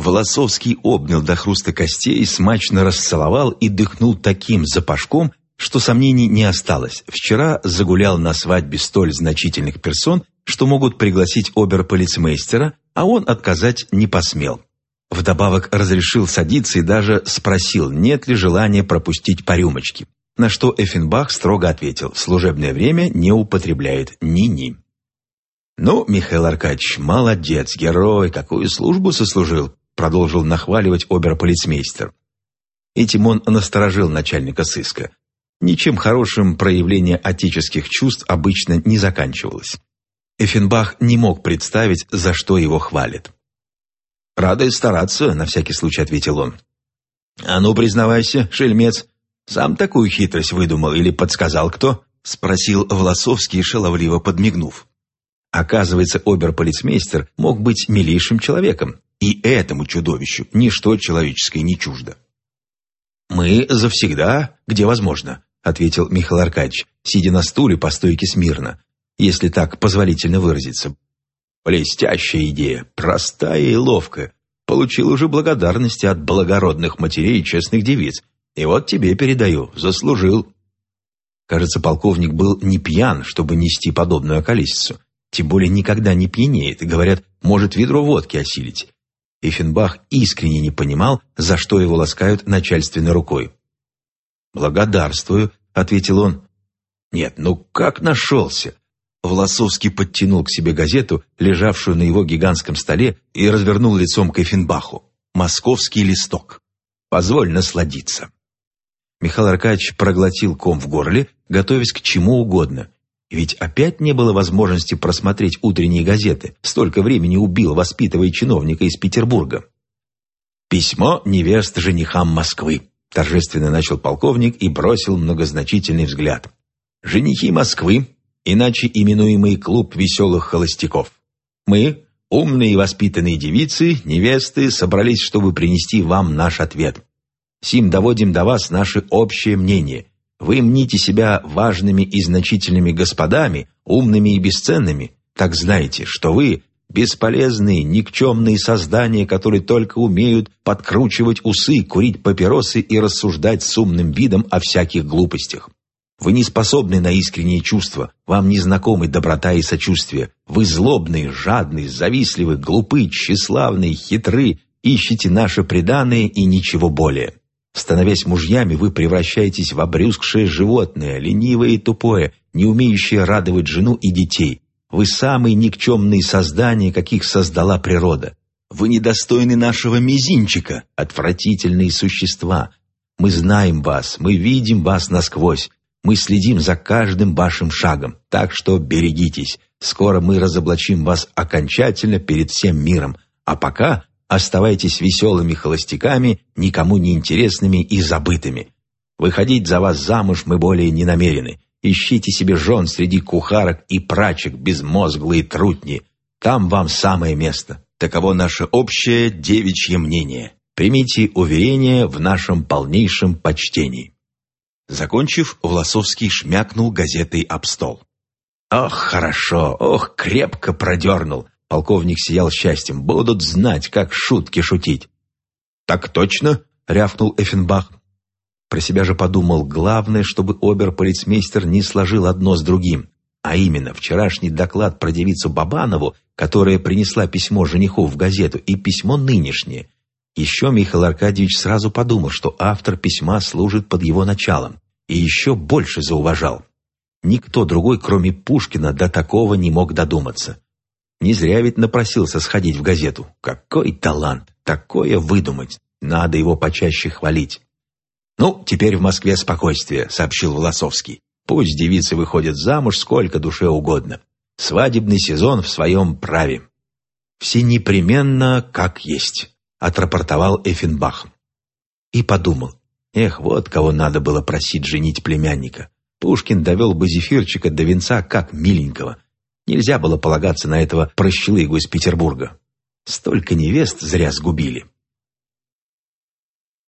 Волосовский обнял до хруста костей, смачно расцеловал и дыхнул таким запашком, что сомнений не осталось. Вчера загулял на свадьбе столь значительных персон, что могут пригласить оберполицмейстера, а он отказать не посмел. Вдобавок разрешил садиться и даже спросил, нет ли желания пропустить по рюмочке. На что Эффенбах строго ответил, служебное время не употребляет ни-ни. «Ну, Михаил Аркадьевич, молодец, герой, какую службу сослужил», продолжил нахваливать оберполицмейстер. Этим он насторожил начальника сыска. Ничем хорошим проявление отеческих чувств обычно не заканчивалось. Эффенбах не мог представить, за что его хвалят. «Рады стараться», — на всякий случай ответил он. «А ну, признавайся, шельмец, сам такую хитрость выдумал или подсказал кто?» — спросил Власовский, шаловливо подмигнув. Оказывается, оберполицмейстер мог быть милейшим человеком, и этому чудовищу ничто человеческое не чуждо. «Мы завсегда, где возможно», — ответил Михаил Аркадьевич, сидя на стуле по стойке смирно, если так позволительно выразиться. «Блестящая идея, простая и ловкая. Получил уже благодарности от благородных матерей и честных девиц. И вот тебе передаю, заслужил». Кажется, полковник был не пьян, чтобы нести подобную околесицу. Тем более никогда не пьянеет, говорят, может ведро водки осилить. Эффенбах искренне не понимал, за что его ласкают начальственной рукой. «Благодарствую», — ответил он. «Нет, ну как нашелся?» Власовский подтянул к себе газету, лежавшую на его гигантском столе, и развернул лицом к Эффенбаху. «Московский листок. Позволь насладиться». Михаил Аркадьевич проглотил ком в горле, готовясь к чему угодно. Ведь опять не было возможности просмотреть утренние газеты. Столько времени убил, воспитывая чиновника из Петербурга. «Письмо невест женихам Москвы», — торжественно начал полковник и бросил многозначительный взгляд. «Женихи Москвы, иначе именуемый клуб веселых холостяков. Мы, умные и воспитанные девицы, невесты, собрались, чтобы принести вам наш ответ. Сим доводим до вас наше общее мнение. Вы мните себя важными и значительными господами, умными и бесценными. Так знайте, что вы Бесполезные, никчемные создания, которые только умеют подкручивать усы, курить папиросы и рассуждать с умным видом о всяких глупостях. Вы не способны на искренние чувства, вам не знакомы доброта и сочувствие. Вы злобные, жадные, завистливы, глупы, тщеславные, хитры, ищете наше преданное и ничего более. Становясь мужьями, вы превращаетесь в обрюзгшее животное, ленивое и тупое, не умеющее радовать жену и детей. Вы самые никчемные создания, каких создала природа. Вы недостойны нашего мизинчика, отвратительные существа. Мы знаем вас, мы видим вас насквозь. Мы следим за каждым вашим шагом, так что берегитесь. Скоро мы разоблачим вас окончательно перед всем миром. А пока оставайтесь веселыми холостяками, никому не интересными и забытыми. Выходить за вас замуж мы более не намерены. Ищите себе жен среди кухарок и прачек, безмозглые трутни. Там вам самое место. Таково наше общее девичье мнение. Примите уверение в нашем полнейшем почтении». Закончив, Власовский шмякнул газетой об стол. «Ох, хорошо, ох, крепко продернул!» Полковник сиял счастьем. «Будут знать, как шутки шутить». «Так точно?» — рявкнул Эффенбах. Про себя же подумал, главное, чтобы оберполицмейстер не сложил одно с другим. А именно, вчерашний доклад про девицу Бабанову, которая принесла письмо жениху в газету, и письмо нынешнее. Еще Михаил Аркадьевич сразу подумал, что автор письма служит под его началом, и еще больше зауважал. Никто другой, кроме Пушкина, до такого не мог додуматься. Не зря ведь напросился сходить в газету. Какой талант! Такое выдумать! Надо его почаще хвалить. «Ну, теперь в Москве спокойствие», — сообщил Волосовский. «Пусть девицы выходят замуж сколько душе угодно. Свадебный сезон в своем праве». «Все непременно как есть», — отрапортовал Эффенбах. И подумал, эх, вот кого надо было просить женить племянника. Пушкин довел бы зефирчика до венца как миленького. Нельзя было полагаться на этого прощелыгу из Петербурга. Столько невест зря сгубили.